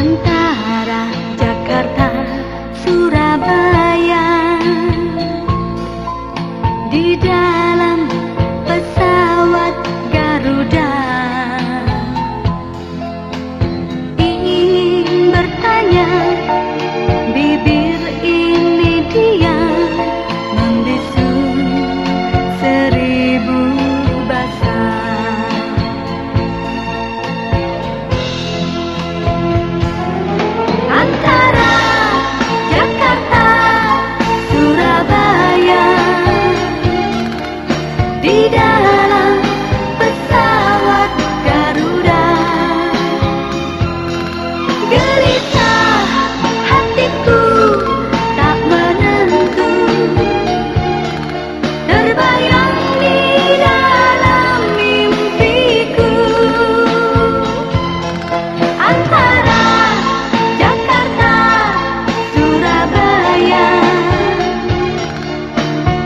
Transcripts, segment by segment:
antara Jakarta Surabaya. Di dalam pesawat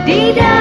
Di dalam